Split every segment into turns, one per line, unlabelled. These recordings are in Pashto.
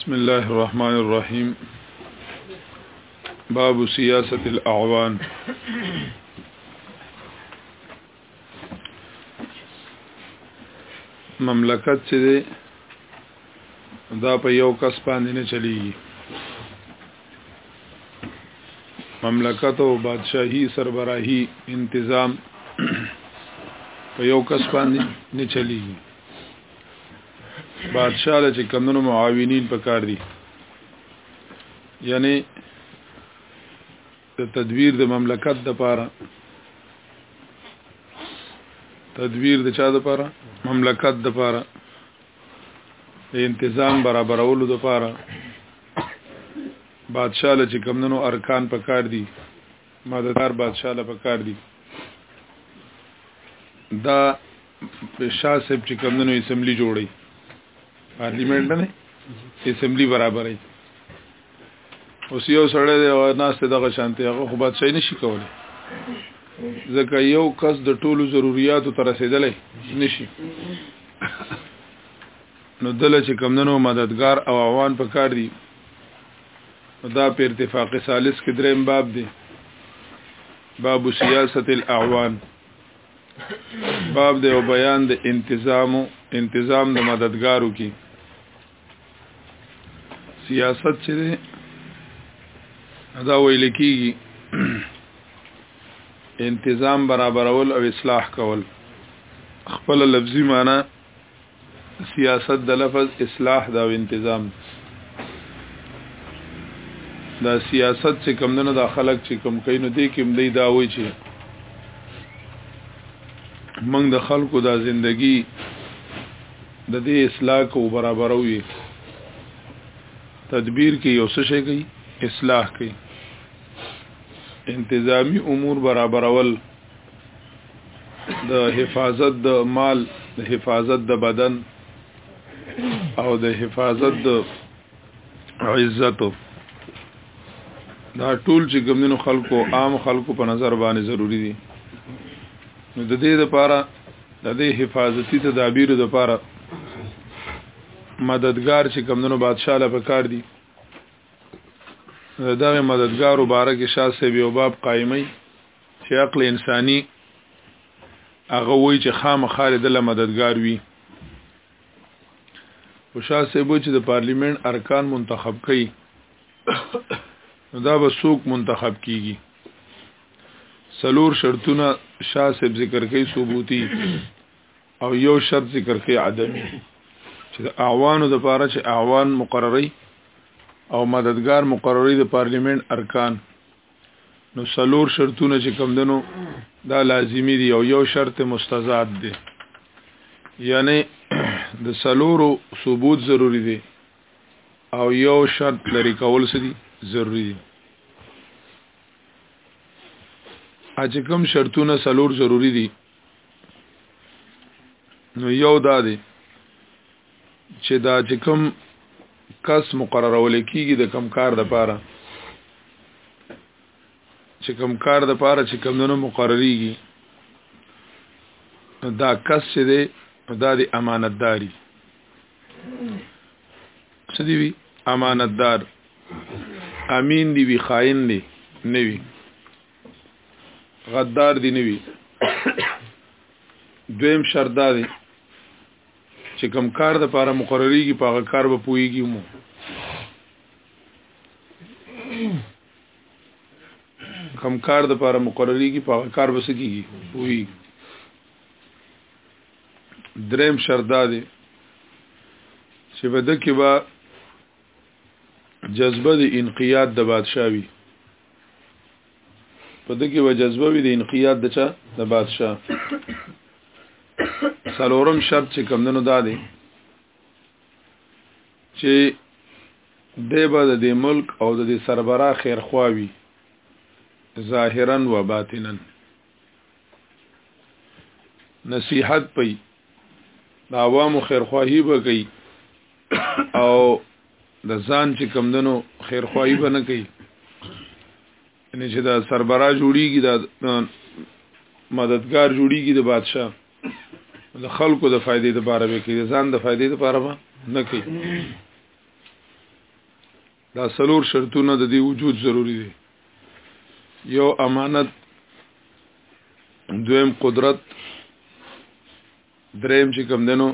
بسم الله الرحمن الرحيم باب سياسة الأعوان مملکت چې دی دا په یو کس باندې نه چلیږي مملکت او بادشاہي سربراهي انتظام په یو کس باندې نه چلیږي بادشاہ له چې کمونو معاونین پکار دي یعنی د تدبیر د مملکت د پاره تدبیر د چا د پاره مملکت د پاره د انتظام برابرولو لپاره بادشاہ له کمندونو ارکان پکار دي مددگار بادشاہ له پکار دي دا شاه صاحب چې کمندونو اسمبلی جوړي پارلیمنت نه اسمبلی برابرې اوس یو سړی دی او ناس ته دغه شانتي هغه خو بادشاہي نشي کولی ځکه یو کس د ټولو ضرورتو تر رسیدلی نشي نو دله چې کمندنو مددگار او عوان په کار دي دا په ارتفاق ثالث کې دریم باب دی باب سیاست الاعوان باب دی او بیان د انتظام انتظام د مددگارو کې سیاست چې ده دا ویل کېږي انتظام برابرول او اصلاح کول خپل لفظي معنی سیاست د لفظ اصلاح دا او انتظام دا سیاست چې کم نه دا خلک چې کم کوي نو دې کې هم دی دا وایي چې موږ د خلکو دا زندگی د دې اصلاح کو برابرو یې تدبیر کې یو څه شي کوي اصلاح کوي انتظامی امور برابرول د حفاظت د مال د حفاظت د بدن او د حفاظت د عزتو دا ټول چې ګمندونو خلکو عام خلکو په نظر باندې ضروری دي نو د دې لپاره د دې حفاظتي تدابیر لپاره مددگار چې ګمندونو بادشاہ لا پکار دي دغه مددگار مبارک شاه سی یو باب قائمي چې عقل انساني هغه وای چې خامخاله د مددگار وي او شاه صاحب چې د پارلیمنت ارکان منتخب کړي نو دا به څوک منتخب کیږي سلور شرطونه شاه صاحب ذکر کوي ثبوتی او یو شرط ذکر کوي عدمی چې د اعوانو د پاره چې اعوان مقرري او مددگار مقرري د پارلیمنت ارکان نو سلور شرطونه چې کم دنو دا لازمی دی او یو شرط مستزاد دی یعنی د سلورو ثبوت ضروری دی او یو شرط لري کول سدي ضروری دی اچ کم شرطونه سلور ضروری دي نو یو دا دی چې دا چې کوم کس مقررول کیږي د کم کار د پاره چې کم کار د پاره چې کم نو مقرریږي دا کس چې دی دا دی امانتداري څه دی وی امانتدار امین دی وی خائن دی نه وی غدار دی نوی دویم شرط دا دی چې کم کار د پاره مقرریږي په هغه کار به پويږي مو کم کار د پاره مقرریږي په هغه کار به سکیږي پوي دریم شرط دا دی چې بده کې با جذبه د انقیاد د بادشاہي په دغه وجذبه وي د انقیاد د چا د بادشاه سلورم شرط چې کمندونو دا دی چې دیبه د دې ملک او د دې سربرا خیر خواوي ظاهرا و باطنا نصیحت پي د عوامو خیر خواهی به کوي او د ځان چې کم دنو خیر خواهی به نه کوي یعنی چې دا سربرا جوړیږي دا مددگار جوړیږي د بادشاه د خلکو د فائدې لپاره به کوي ځان د فائدې لپاره به نه کوي دا سلور شرطونه د دې وجود ضروری دي یو امانت دویم قدرت دریم چې کوم دنو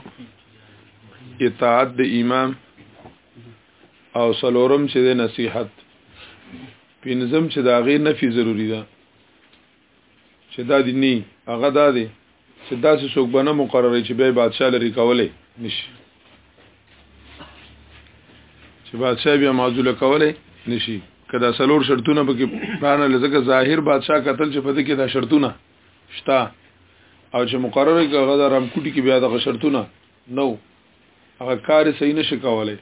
اطاعت د امام او سلورم چې د نصيحت پنځم چې دا غي نفي ضروری ده چې دا دي نه هغه دا دي چې دا څه څوک بنه مقرره چې به بادشاہ لري کولای نشي چې بادشاہ بیا معذول کولای نشي کدا سلور شرطونه پکې پرانه لزکه ظاهر بادشاہ قتل چې پدې کې دا شرطونه شتا او چې مقرره کې هغه د رمکوټي کې بیا د شرطونه نو هغه کار صحیح نشي کولای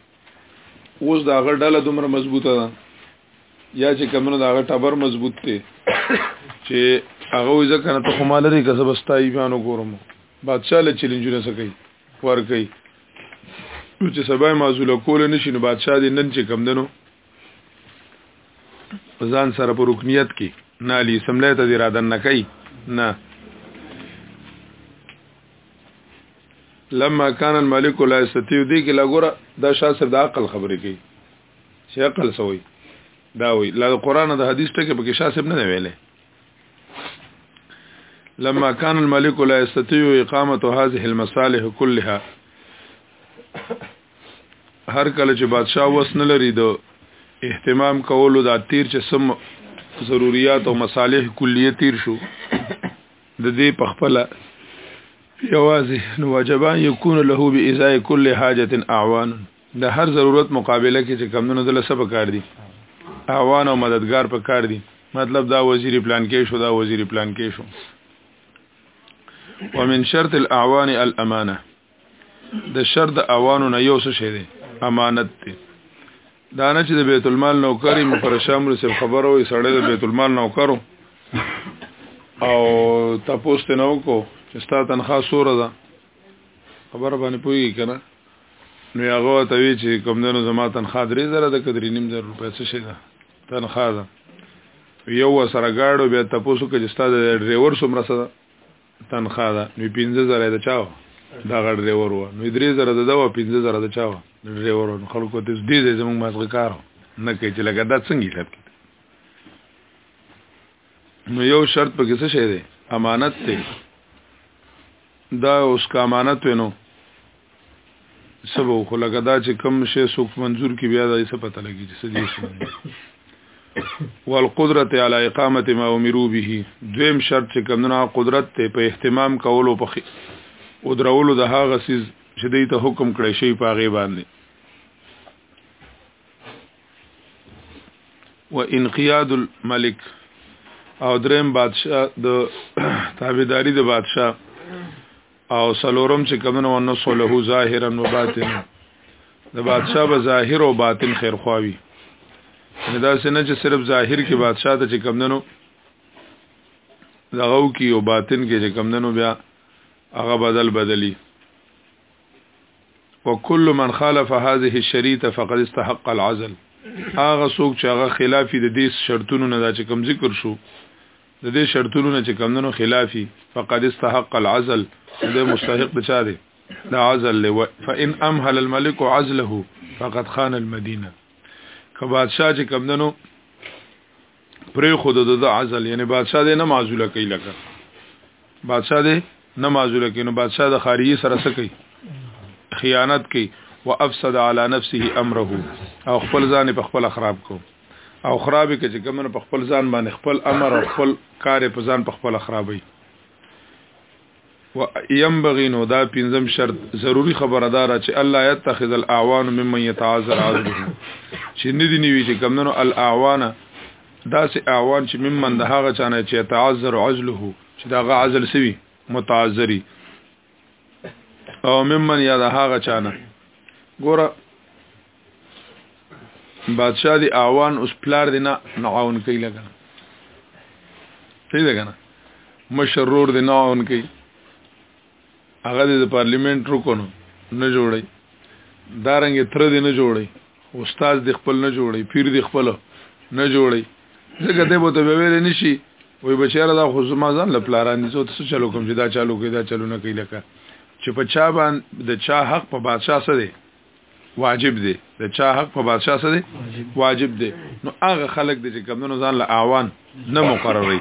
اوس دا هغه ډله دومره مضبوطه ده یا چې کمنو دا هغه ټبر مضبوط دی چې هغه وځه کنه ته خو مال لري که زبستا ایمانو ګورم بادشاہ له چیلنجونه سکی ور کوي چې سبا معزوله کول نشي نو بادشاہ دې نن چې کم دنو ځان سره په رکنیت کې نه علی سمله ته دی را دن نه کوي نه لما كان الملك لا يستطيع دي کې لګوره دا شاه صاحب د عقل خبرې کوي چې عقل سوی دا وی لا قرآن د حدیث ټکي په کې شاه صاحب نه ویلې لما كان الملك لا يستطيع اقامه هذه المصالح كلها هر کله چې بادشاه وس نه لري د اهتمام کولو دا تیر چې سم ضرورت او مصالح کلیه تیر شو د دې په خپل یوازې نو واجبان یکون له به ازای کل حاجت اعوان د هر ضرورت مقابله کې چې کمونه د لسب کار دي اعوان او مددگار په کار دي مطلب دا وزیر پلان کې شو دا وزیر پلان کې شو ومن شرط الاعوان الامانه د شر د اوانو نه یو څه شي دی امانت دی دا نه چې د بیت المال نوکری مفر شامل سره خبره وي سړی د بیت المال نوکرو او تاسو ته نو کو چې ستا تنخواه سوره ده خبر باندې پوي کنه نو هغه ته وی چې کوم دنو زما تنخواه درې زره د کدرې نیم زر روپۍ څه شي ده تنخواه ده یو سره گاډو بیا تاسو کې چې ستا د ډرایور سمره سره تنخواه ده نو 15000 یې د چا وه دا غړ ډرایور وه نو 3000 د دوا 15000 د چا وه د ډرایور نو خلکو ته دې دې زموږ مازغه کار نه کوي چې لکه دا څنګه حساب کړي نو یو شرط پکې څه شه دی امانت دی دا اوس کا امانت وینو څه به خو لکه دا چې کم شی څوک منظور کی بیا دا څه پته لګي چې څه دي والقدرت علی اقامت ما امرو به دویم شرط چې کمونه قدرت ته په اهتمام کولو په او درولو د هغه سیز چې دوی ته حکم کړی شي په غي باندې و انقیاد الملک او دریم بادشاہ د تابعداري د بادشاہ او سلورم چې کمنه ونه صلوه ظاهرا و باطنا د بادشاہ به ظاهر او باطن خیر خواوي دا سنه چې صرف ظاهر کې بادشاہ ته چې کمندنو دغه کې او باطن کې چې کمندنو بیا هغه بدل بدلی وکل من خالف هذه الشريطه فقد استحق العزل هغه څوک چې هغه خلاف د دې شرطونو نه دا چې کم ذکر شو د دې شرطونو نه چې کمندونو خلافي فقد استحق العزل د مستحق د چا دی د عزل له فان امهل الملك عزله فقد خان المدينه که بادشاہ چې کمندونو پرې خود د عزل یعنی بادشاہ دې نه معزوله کوي لکه بادشاہ دې نه معذور کړي نو بادشاہ د خارجي سره څه کوي خیانت کوي وافسد على نفسه امره او خپل ځان په خپل خراب کو او خراب کې چې کومه په خپل ځان باندې خپل امر او خپل کار په ځان په خپل خرابوي و ينبغي نو دا پنځم شرط ضروری خبردار چې الله يتخذ الاعوان ممن يتعذر عذره چې ندی نیوي چې کومنو الاعوان دا سه اعوان چې ممن د هغه چانه چې تعذر عزله چې دا غ عزل سوي متعذري او ممن یا د هغه چانه ګوره بادشاہ دی اعوان اوس پلار دی نه نعاون کوي لګا صحیح ده کنه مشرور دی نعاون کوي هغه د پارلیمنت رکن نه جوړي دا رنګ تر دې نه جوړي استاد د خپل نه جوړي پیر د خپل نه جوړي ځکه ته به ته ویل نشي وای بچاره دا خو زما ځان لپلاران دي زه څه چلو کوم چې دا چالو کوي دا چلو نه کوي لکه چې په چا باندې د چا حق په بادشاہ سره دی واجب دی د چا حق په بادشاہ سره دی واجب دی نو هغه خلک دي چې کمونو ځان له اعوان نه مقرري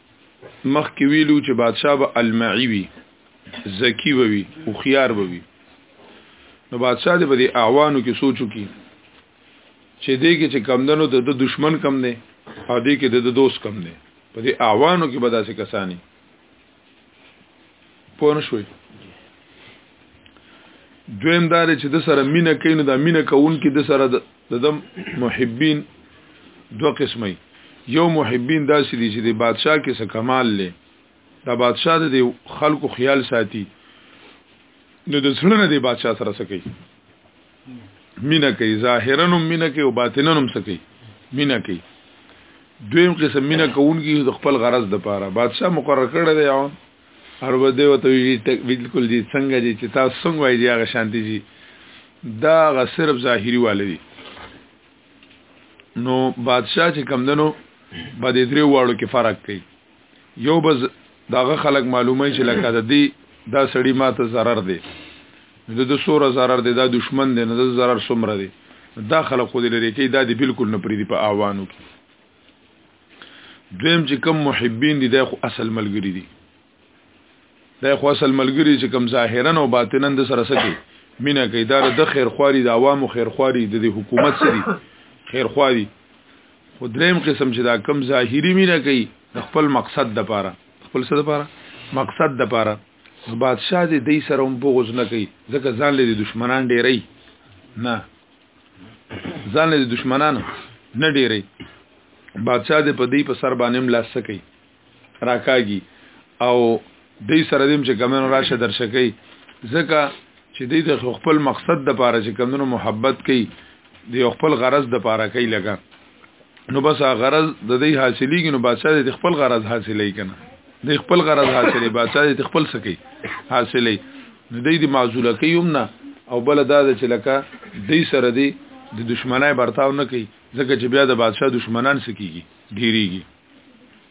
مخکې ویلو چې بادشاه به المعی وي زکی به وي او خيار به وي نو بادشاه دې په دې اعوانو کې سوچو کې چې دې کې چې کمدنو د دشمن کم دی او دې کې د دوست کم دی په دې اعوانو کې به داسې کسانی پوه نه شوي دویم دار چې د سره مینه کین د مینه کون کې د سره د دم محبین دو قسمه یو محبین داسې دي چې د بادشاه کې څه کمال لې دا بادشاه د خلکو خیال ساتي نو د څړنه نه دی بادشاه سره سکی مینا کوي ظاهرا هم مینا کوي او باطنا هم سکی مینا کوي دویم قسم مینا کوونکی د خپل غرض د پاره بادشاه مقرر کړی دی اور به دی وته وی بالکل جی څنګه جی چې تاسو څنګه وای دی هغه شانتی جی دا غ صرف ظاهری والدی نو بادشاہ چې کم دنو به دې درې واړو کې فرق کوي یو بز داغه خلک معلومه چې لکه د دې دا سړی ماته zarar دی د د سوره zarar دی دا دشمن دی نه د zarar سمره دی دا خلک خو دې لري کې دا دې بالکل نه پریدي په اوانو کې دویم چې کم محبین دي دا خو اصل ملګری دي دا خو اصل ملګری چې کم ظاهرا او باطنا د سره سکی مینه کوي دا د خیر خواري د عوامو خیر خواري د حکومت سری خیر خواري خو دریم قسم چې دا کم ظاهری مینه کوي د خپل مقصد د پاره خپل څه د پاره مقصد د پاره بادشاہ دې دې سره هم بغوز نه کوي ځکه ځان لري دشمنان ډېری نه ځان له دشمنانو نه ډیری بادشاہ دې په دې په سر باندې ملا سکی راکاږي او دې سره دې چې کمن راشه درشکې ځکه چې دې د خپل مقصد د پاره چې کمنو محبت کوي د خپل غرض د پاره کوي لګا نو بس غرض د دې حاصلېږي نو بادشاہ د خپل غرض حاصلې کنه د خپل غرض حاصلې بادشاہ د خپل سکی حاصلې نو دې د معزوله کيوم نه او بل دا د چلکا دې سره دې د دشمنای برتاو نه کوي ځکه چې بیا د بادشاہ دشمنان سکیږي ډیریږي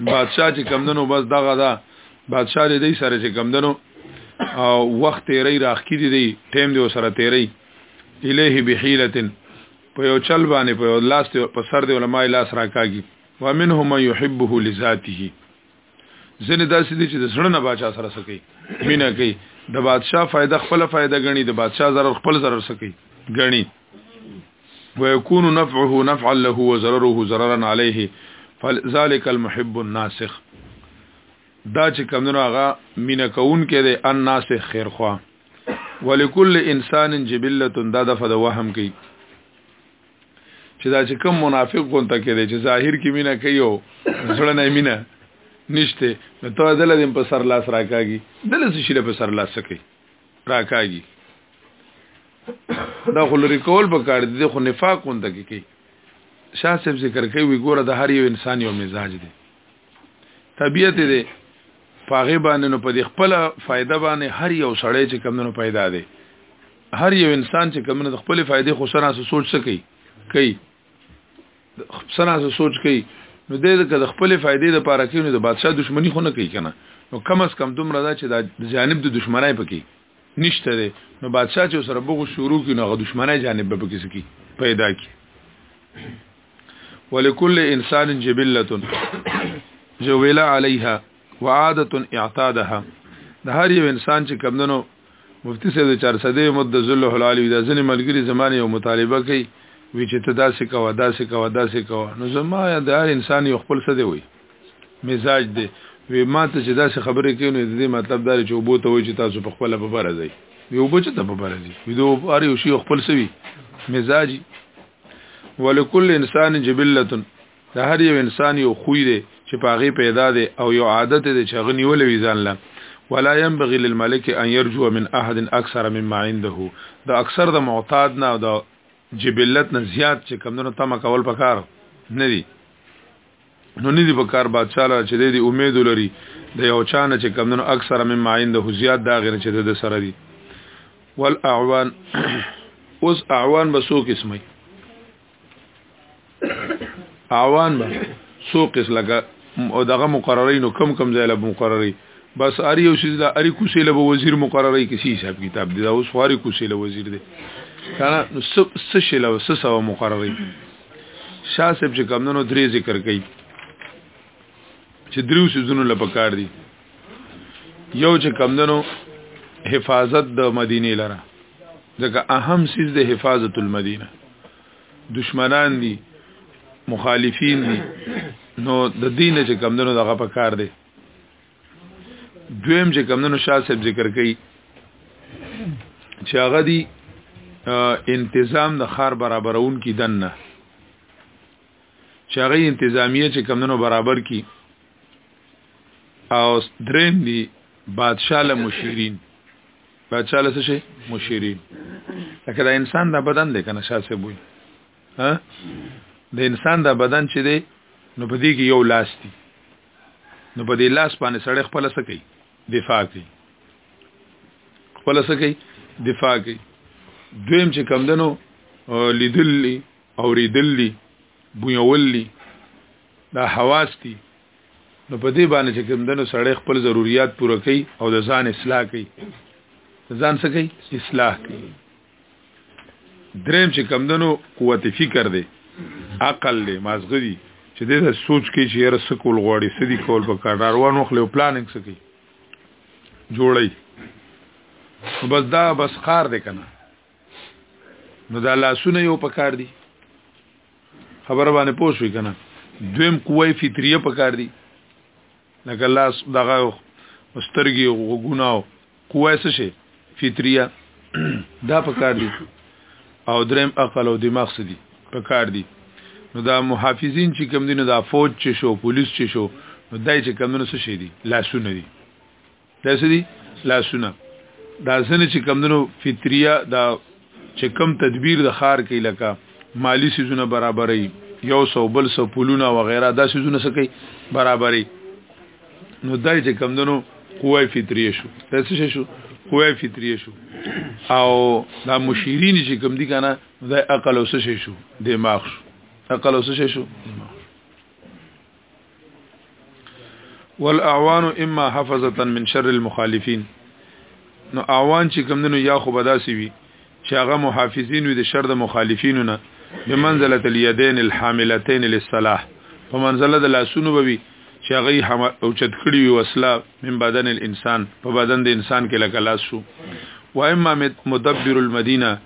بادشاہ چې کمدنو بس دغه دا بادشاہ دې دی سره چې کمدنو او وخت تیری راخ کې دی ټیم دی سره تیری الیه بحیلتن په یو چل باندې په یو لاس ته په سر دی علماء لاس راکاږي ومنهم من يحبه لذاته زنه داسې دي چې د سړنه بادشاہ سره سکی مینا کوي د بادشاہ فائدہ خپل فائدہ غني د بادشاہ zarar خپل zarar سکی غني ويكون نفعه نفعا له وضرره ضررا عليه فذلك المحب الناسخ دا چې کمنو هغه مینا کون کې دی ان ناسخ خیر خوا ولکل انسان جبله دا د فد وهم کوي چې دا چې کم منافق غونته کې دی چې ظاهر کې مینا کوي او زړه نه مینا نشته نو ته دلته په سر لاس راکاږي دلته شي په سر لاس کوي راکاږي دا خو لري کول په کار دي خو نفاق وند کې کوي شاه صاحب ذکر کوي وی ګوره د هر یو انسان یو مزاج دی طبیعت دی پاغه باندې نو په دې خپل فائدہ باندې هر یو سړی چې کمونو پیدا دی هر یو انسان چې کمونو خپل فائدې خو سره سوچ سکی کوي سنا څه سوچ کوي نو د دې د خپل فائدې لپاره کوي نو د بادشاہ دښمنی خو نه کوي کنه نو کم از کم دومره دا چې د جانب د دښمنای پکې نشته دی نو بادشاہ چې سره بغو شروع کړي نو غو دښمنای جانب به پکې سکی پیدا کی ولکل انسان جبلت جویلا علیها وعاده اعتادها د هر یو انسان چې کمندنو مفتي صاحب د چارسدې امت د ذله العالی وي دا ځنې ملګري زمانه یو مطالبه کوي وی چې ته داسې کوه داسې کوه داسې کوه نو زما یا د هر انسان یو خپل څه دی وي مزاج دی وی ما ته چې داسې خبرې کوي نو د دې مطلب دا چې وبو ته وي چې تاسو په خپل په بره ځي یو بچ ته په بره ځي وی دوه هر یو شی خپل څه وي مزاجي ولکل انسان جبلتن د هر یو انسان یو خوی دی چې پاغي پیدا دی او یو عادت دی چې غنی ولوي ځان له ولا ينبغي للملك ان يرجو من احد اكثر مما عنده دا اکثر د معتاد نه او د جبلت نه زیات چې کمونو تم کول پکار نه دي نو نه دي پکار بادشاہ لا چې دې امید لري د یو چانه چې کمونو اکثر مما عنده زیات دا غیر چې د سره دي والاعوان اوس اعوان بسو قسمه اعوان به سو قس لګه او دغه مقرری نو کم کم ځای له مقرری بس اری او سیز لا اری کوسی له وزیر مقرری کسی حساب کتاب دی دا اوس خواري کوسی له وزیر دی کنه نو څه شي له څه سو مقرری شاه صاحب چې کمندونو درې ذکر کړي چې دریو سيزونو لپاره کار دي یو چې کمدنو حفاظت د مدینه لره ځکه اهم سیز د حفاظت المدینه دشمنان دي مخالفین دي نو د دین چې کمدنو دغه په کار دی دویم چې کمدنو شاه صاحب ذکر کوي چې هغه دی انتظام د خار برابرون کی دنه چې هغه انتظامیه چې کمدنو برابر کی او دریم دی بادشاہ له مشیرین بادشاہ له شي مشیرین لکه دا انسان دا بدن دی کنه شاسه بوي ها د انسان دا بدن چې دی نو په دې کې یو لاس دی نو په دې لاس باندې سړی خپل څه کوي دفاع کوي خپل څه کوي دفاع کوي دویم چې کم دنو لیدلی او ریدلی بویولی دا حواس دي نو په دې باندې چې کوم دنو سړی خپل ضرورت پوره کوي او د ځان اصلاح کوي ځان څه کوي اصلاح کوي دریم چې کوم دنو قوت فکر دی عقل دی مازغه دی چې دې د سوچ کې چې هر څه کول غواړي سدي کول په کار روانو خلې پلانینګ سکی جوړي بس دا بس خار دی کنه نو دا لاسونه یو پکار دي خبر باندې پوه شوې کنه دویم قوه فطریه پکار دي لکه لاس دغه سترګي غوګونه او قوه څه شي فطریه دا پکار دي او دریم عقل او دماغ څه دي پکار دي نو دا محافظین چې کم دي نو دا فوج چې شو پولیس چې شو نو دای چې کم نو څه شي دي لاسونه دي دا سدي لاسونه دا سن چې کمندنو فطریه دا چې کم تدبیر د خار کې لکه مالی سيزونه برابرې یو سو بل سو پولونه و غیره دا سيزونه سکی برابرې نو دای چې کمندنو قوه فطریه شو دا څه شو قوه فطریه شو او دا مشیرین چې کم دي کنه دا عقل او څه شو دماغ شو عقل او څه شو دماغ والاعوان اما حفظه من شر المخالفين نو اعوان چې کوم دنو یا خو بداسي وي چې هغه محافظین وي د شر د مخالفینو نه بمنزله اليدين الحاملتين للصلاه په منزله د لاسونو بوي چې هغه او چت کړی وي وسله من بدن الانسان په بدن د انسان کې لکه لاس شو و اما مدبر المدینه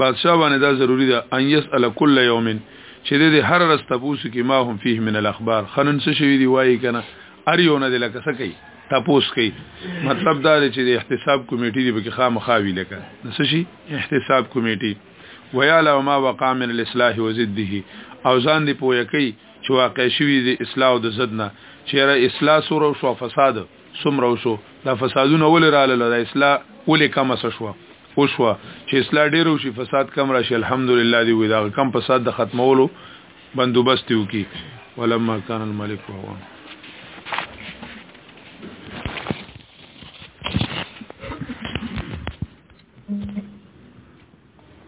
بادشاہ باندې دا ضروری ده ان يسأل كل يوم چې د هر ورځ تاسو کې ما هم فيه من الاخبار خنن څه شوی دی وایي کنه ار یو نه د لکه څه کوي تپوس کوي مطلب دا دی چې د احتساب کمیټې دی پکې خامخاوي لکه څه شي احتساب کمیټې وياله ما وقع من الاصلاح وزده او ځان دی پوهه کوي چې واقع شوی دی اصلاح او د زدنه چیرې اصلاح سره او فساد څومره وشو دا فسادونه ولې رااله دا اصلاح ولې کم څه شو او شو چې اصلاح ډیر وشي فساد کم راشي الحمدلله دی وي دا کم فساد د ختمولو بندوبست وکي ولما كان الملك وهو